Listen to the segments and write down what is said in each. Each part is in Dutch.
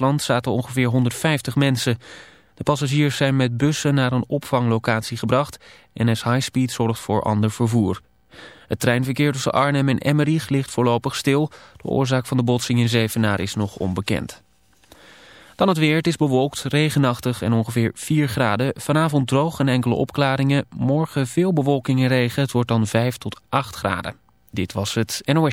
land zaten ongeveer 150 mensen. De passagiers zijn met bussen naar een opvanglocatie gebracht. NS High Speed zorgt voor ander vervoer. Het treinverkeer tussen Arnhem en Emmerich ligt voorlopig stil. De oorzaak van de botsing in Zevenaar is nog onbekend. Dan het weer. Het is bewolkt, regenachtig en ongeveer 4 graden. Vanavond droog en enkele opklaringen. Morgen veel bewolking en regen. Het wordt dan 5 tot 8 graden. Dit was het NOS.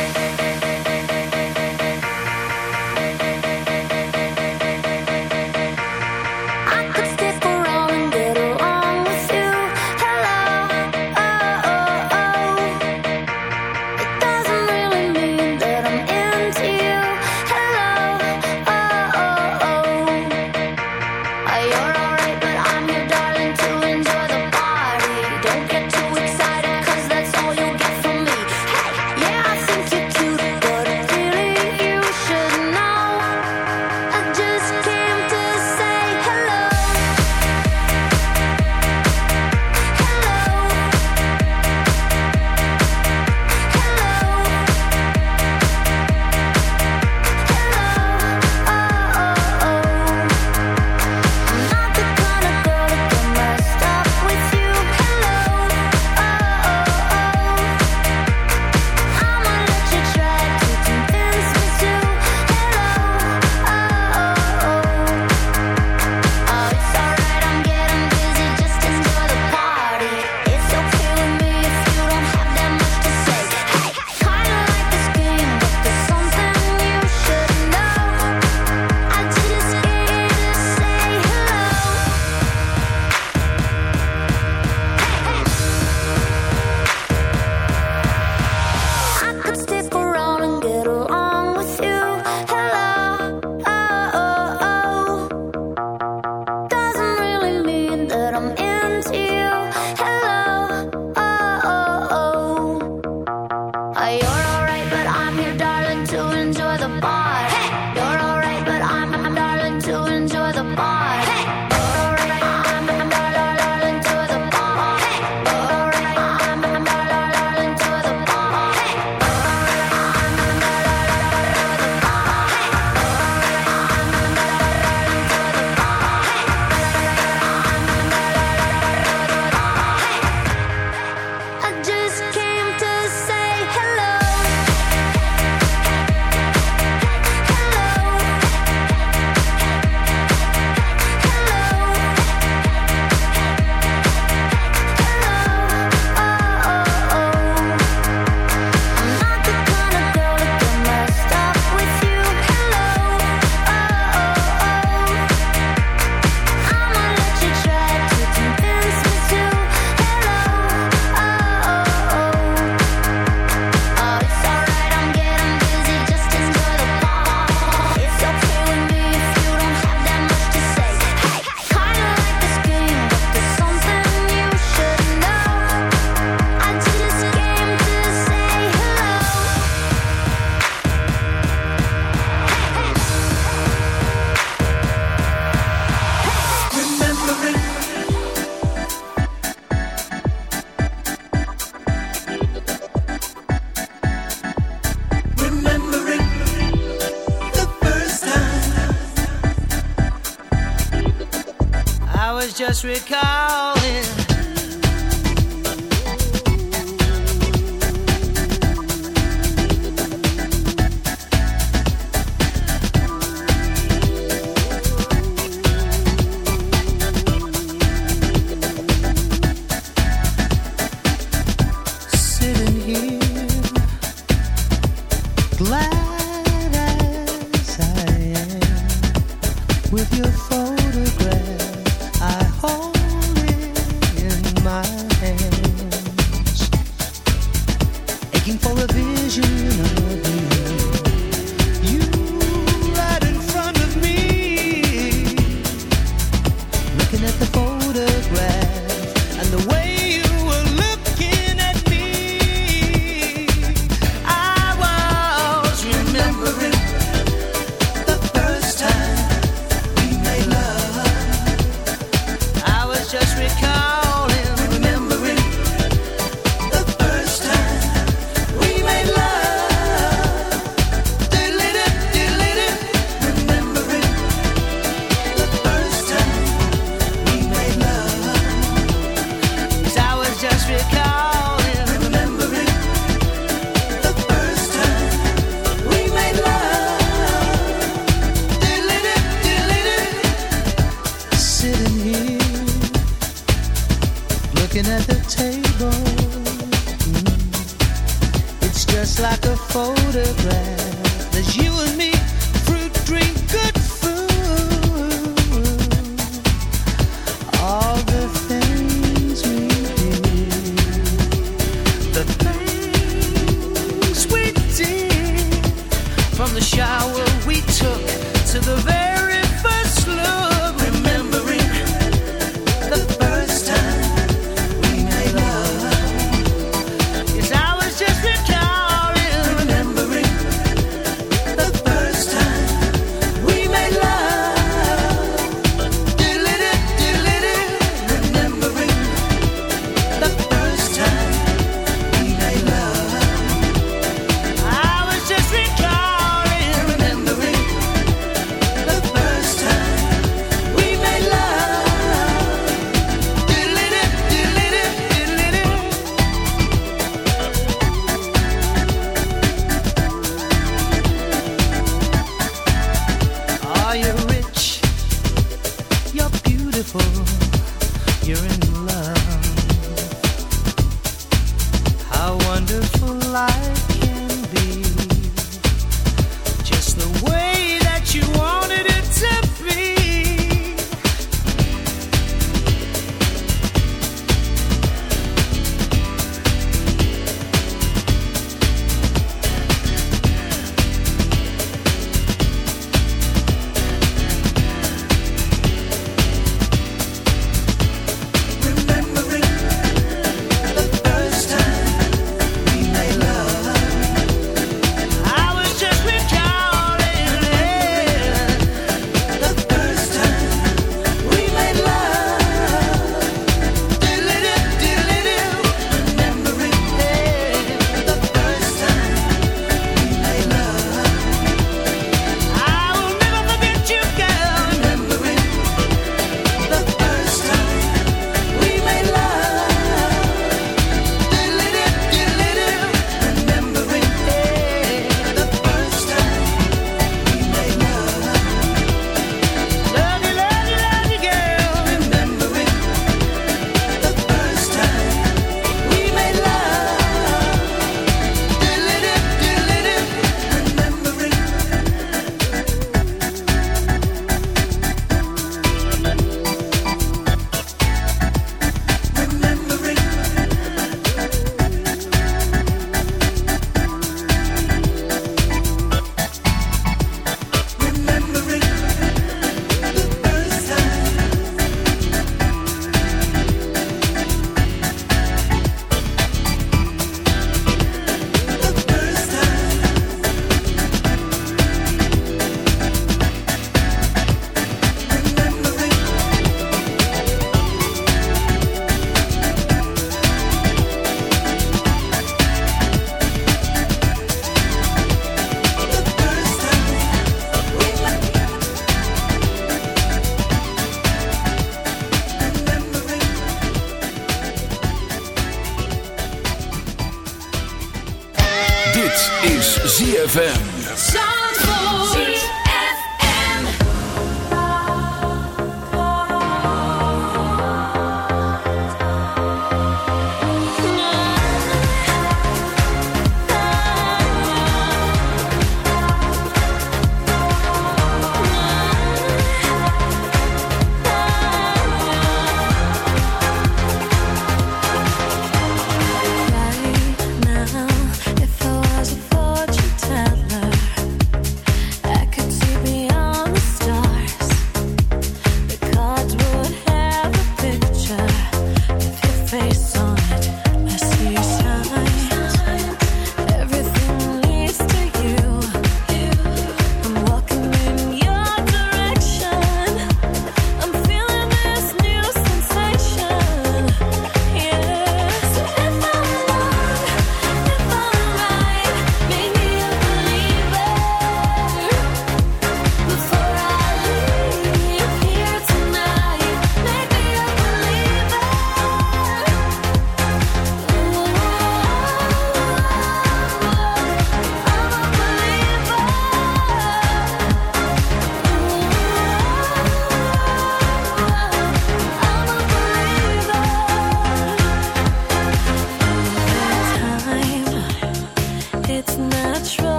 just recalling.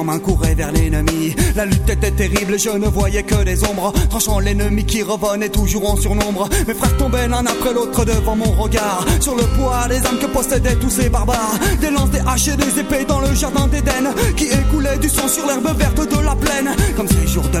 main vers l'ennemi. La lutte était terrible, je ne voyais que des ombres, tranchant l'ennemi qui revenait toujours en surnombre. Mes frères tombaient l'un après l'autre devant mon regard, sur le poids des âmes que possédaient tous ces barbares. Des lances, des haches et des épées dans le jardin d'Éden, qui écoulait du sang sur l'herbe verte de la plaine. Comme ces jours de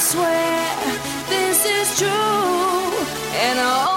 swear this is true, and all.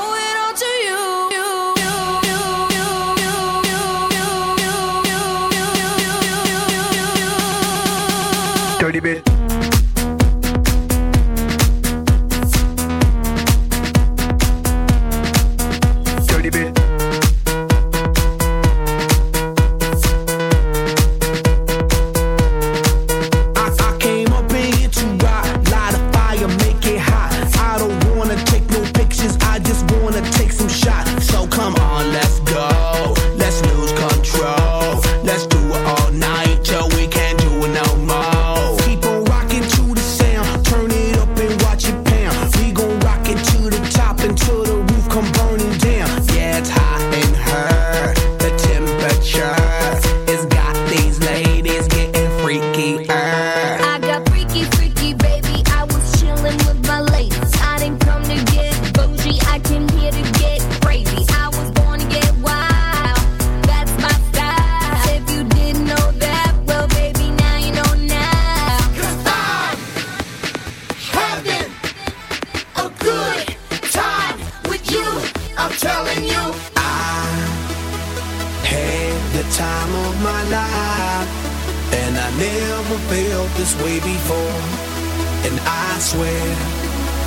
Swear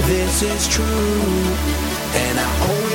this is true, and I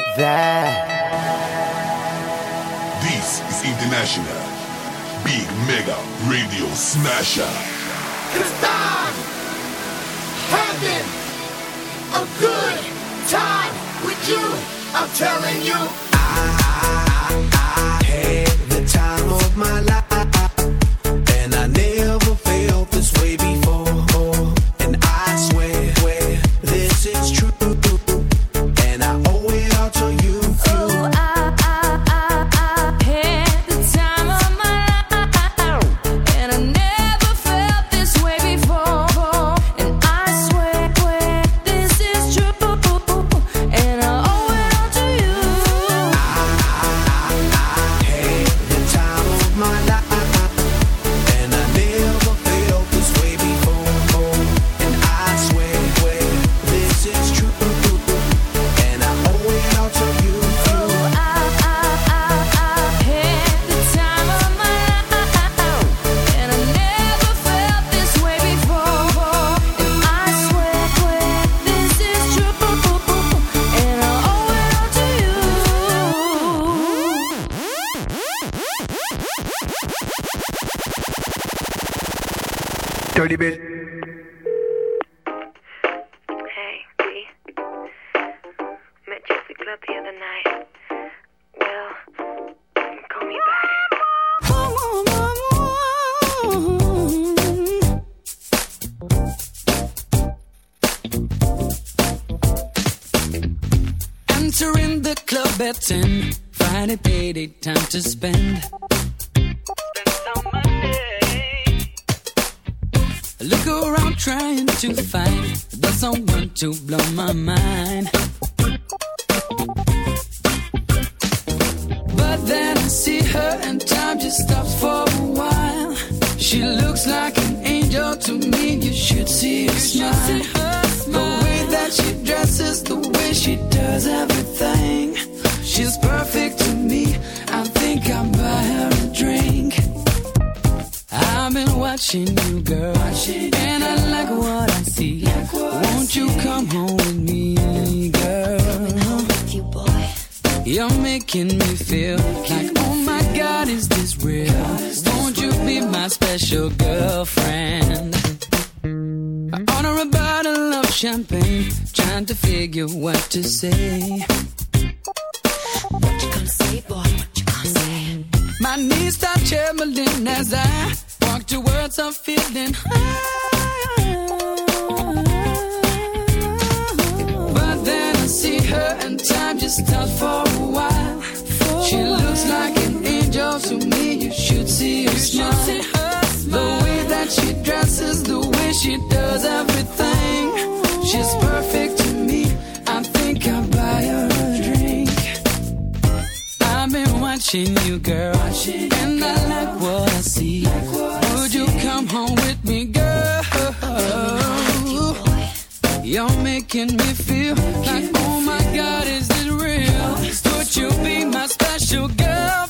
like that. This is International Big Mega Radio Smasher. Cause I'm having a good time with you. I'm telling you. She does everything. She's perfect to me. I think I'll buy her a drink. I've been watching you, girl, watching and I like what I see. Won't you come home with me, girl? You're making me feel like, oh my God, is this real? Won't you be my special? Figure what to say. What you gonna say, boy? What you gonna say? My knees start trembling as I walk towards her feeling high. But then I see her and time just stops for a while. She looks like an angel to me. You should see her smile. The way that she dresses, the way she does everything. She's perfect Watching you, girl, and I like what I see. Would you come home with me, girl? You're making me feel like, oh my God, is this real? Would you be my special girlfriend,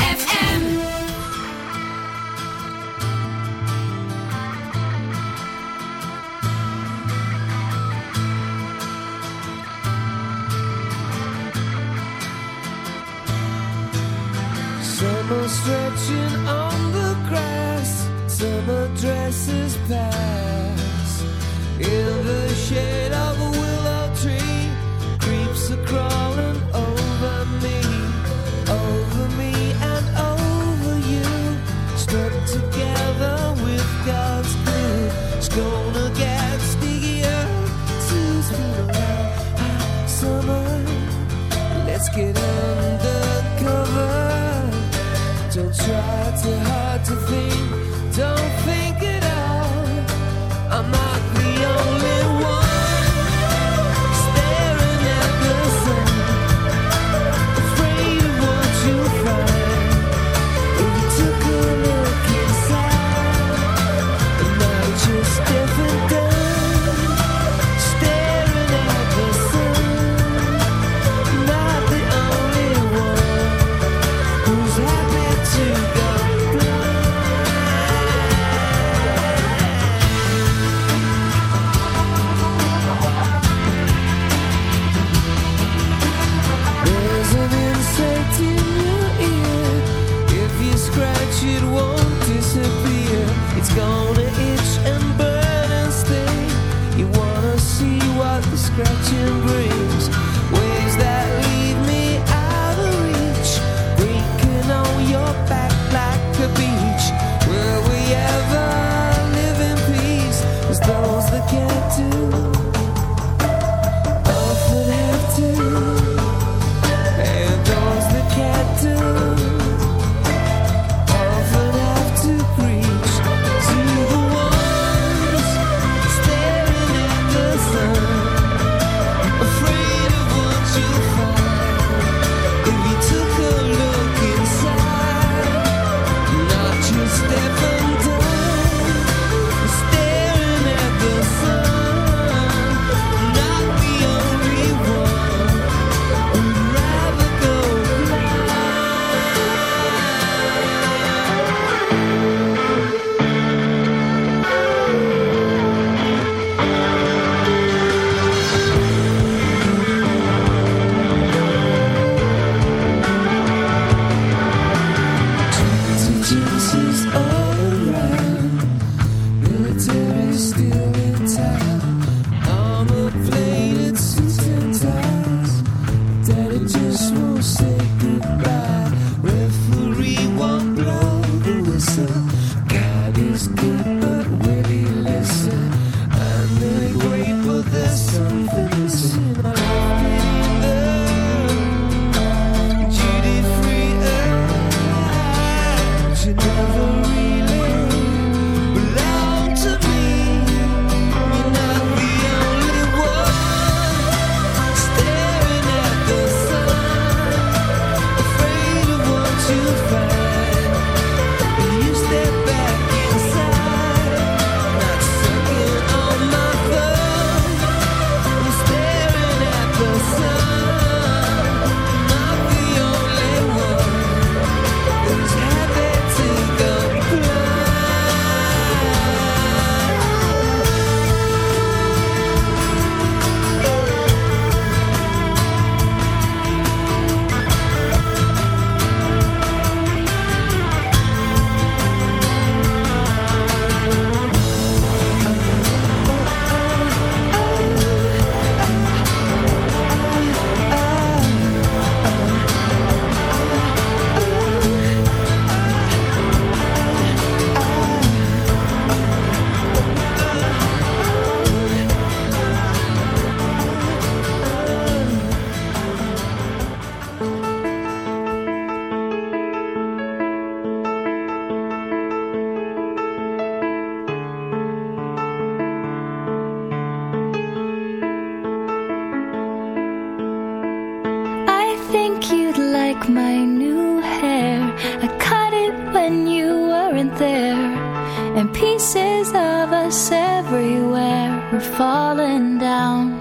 we're falling down.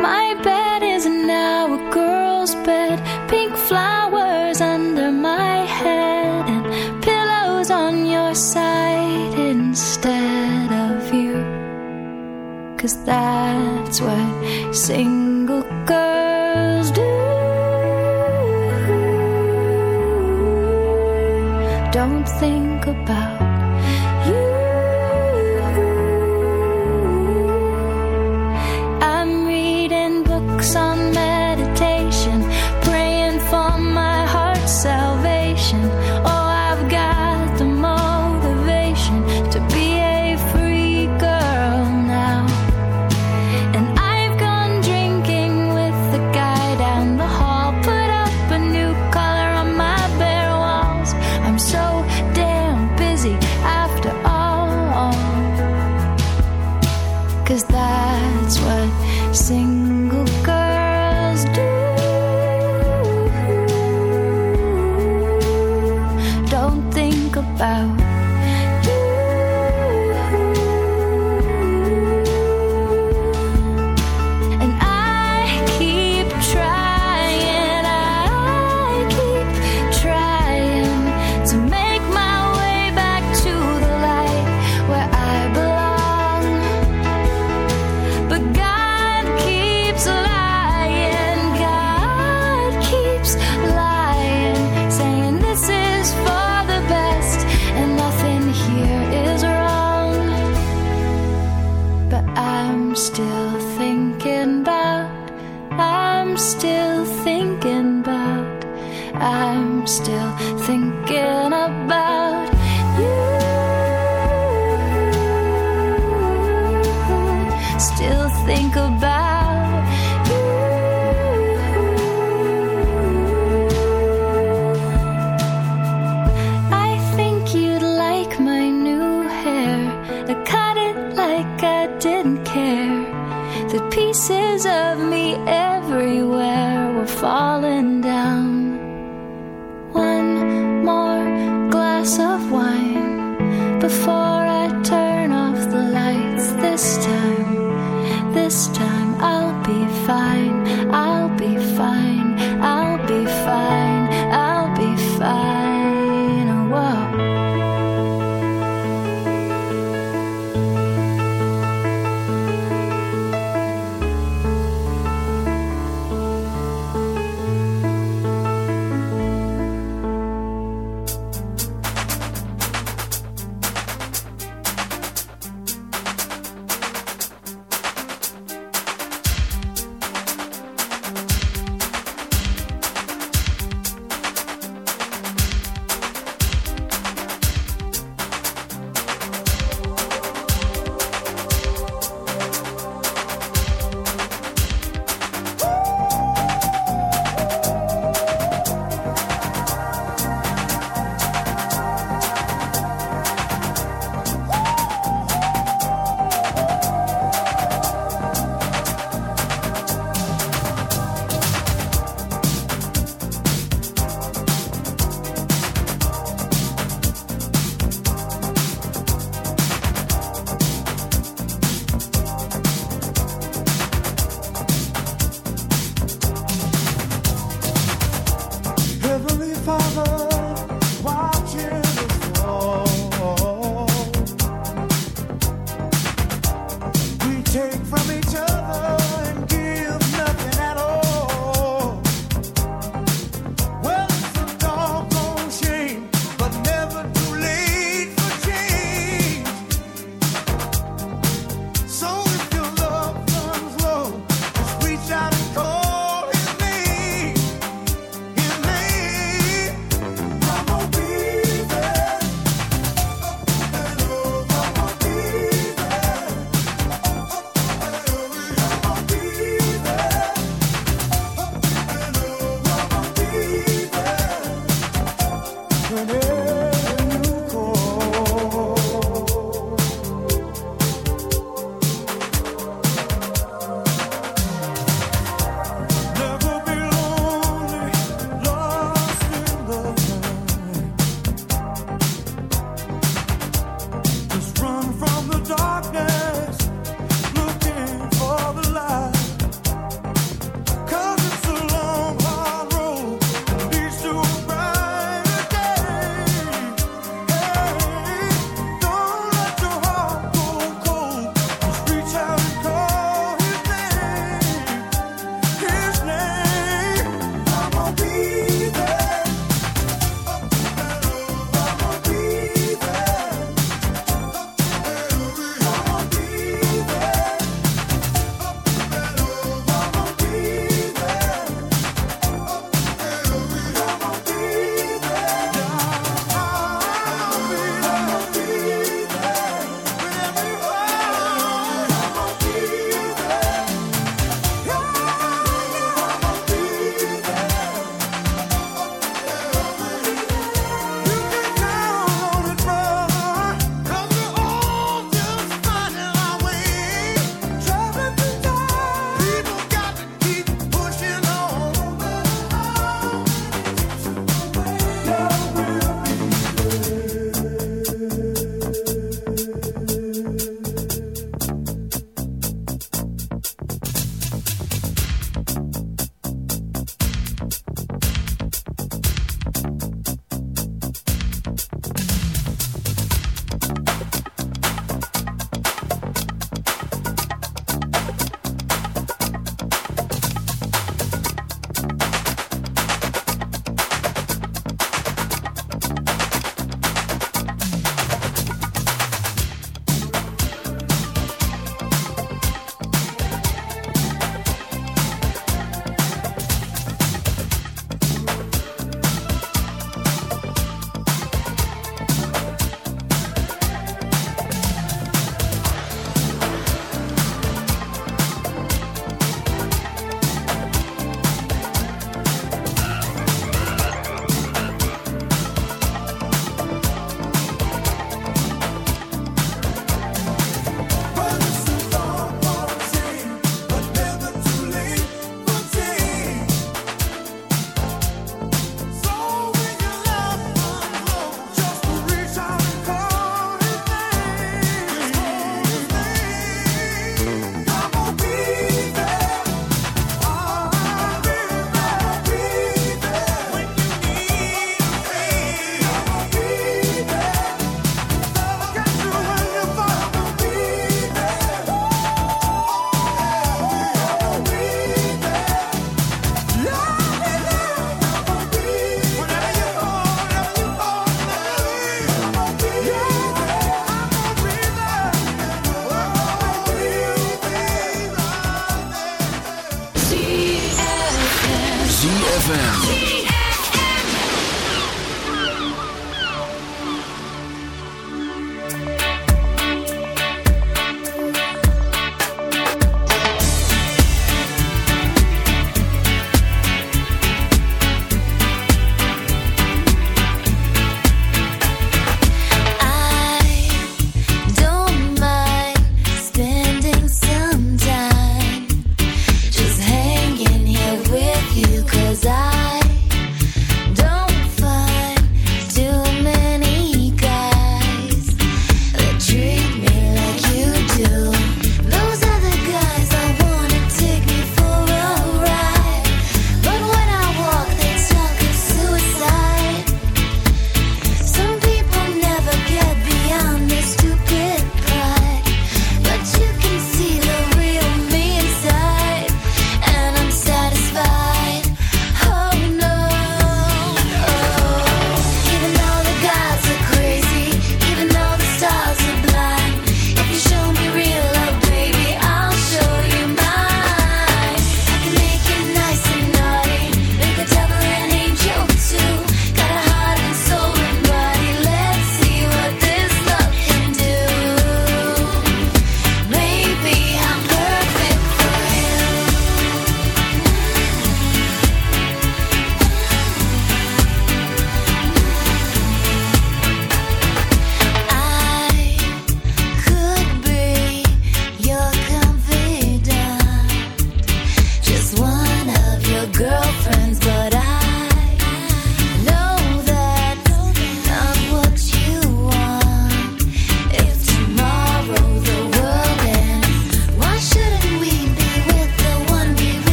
My bed is now a girl's bed, pink flowers under my head, and pillows on your side instead of you. Cause that's what single girls do. Don't think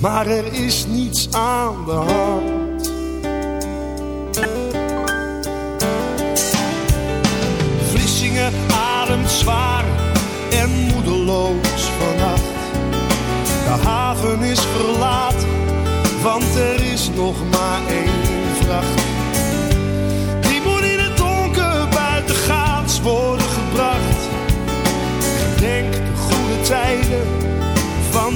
Maar er is niets aan de hand. Vlissingen ademt zwaar en moedeloos vannacht. De haven is verlaten, want er is nog maar één vracht.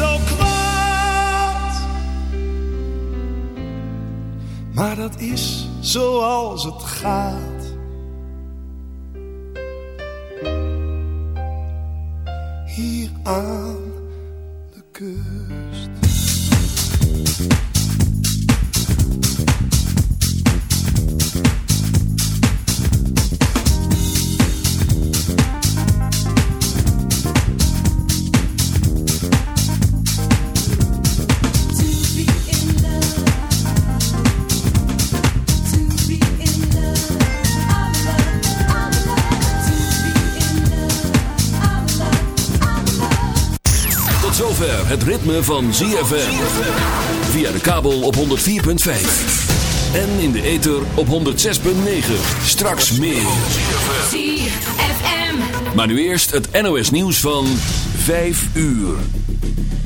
zo kwaad. Maar dat is zoals het gaat. Hier aan zover het ritme van ZFM. Via de kabel op 104.5. En in de ether op 106.9. Straks meer. ZFM. Maar nu eerst het NOS nieuws van 5 uur.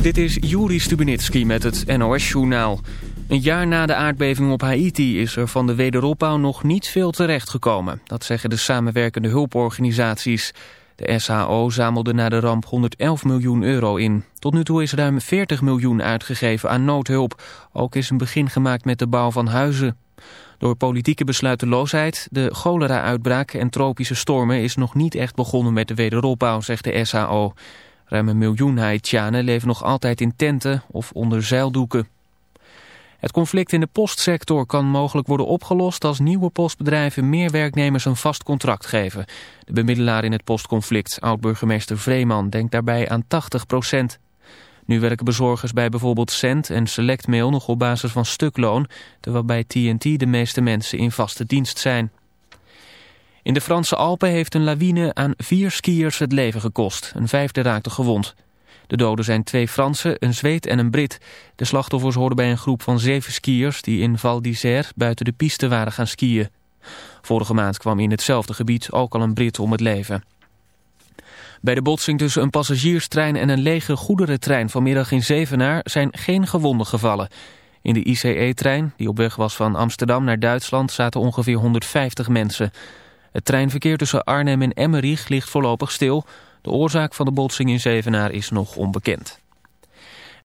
Dit is Juri Stubenitski met het NOS-journaal. Een jaar na de aardbeving op Haiti is er van de wederopbouw nog niet veel terechtgekomen. Dat zeggen de samenwerkende hulporganisaties. De SHO zamelde na de ramp 111 miljoen euro in. Tot nu toe is ruim 40 miljoen uitgegeven aan noodhulp. Ook is een begin gemaakt met de bouw van huizen. Door politieke besluiteloosheid, de cholera-uitbraak en tropische stormen... is nog niet echt begonnen met de wederopbouw, zegt de SHO. Ruim een miljoen Haitianen leven nog altijd in tenten of onder zeildoeken. Het conflict in de postsector kan mogelijk worden opgelost als nieuwe postbedrijven meer werknemers een vast contract geven. De bemiddelaar in het postconflict, oud-burgemeester Vreeman, denkt daarbij aan 80 procent. Nu werken bezorgers bij bijvoorbeeld Cent en Selectmail nog op basis van stukloon, terwijl bij TNT de meeste mensen in vaste dienst zijn. In de Franse Alpen heeft een lawine aan vier skiers het leven gekost. Een vijfde raakte gewond. De doden zijn twee Fransen, een Zweed en een Brit. De slachtoffers hoorden bij een groep van zeven skiers die in Val d'Isère buiten de piste waren gaan skiën. Vorige maand kwam in hetzelfde gebied ook al een Brit om het leven. Bij de botsing tussen een passagierstrein en een lege goederentrein vanmiddag in Zevenaar zijn geen gewonden gevallen. In de ICE-trein, die op weg was van Amsterdam naar Duitsland, zaten ongeveer 150 mensen. Het treinverkeer tussen Arnhem en Emmerich ligt voorlopig stil. De oorzaak van de botsing in Zevenaar is nog onbekend.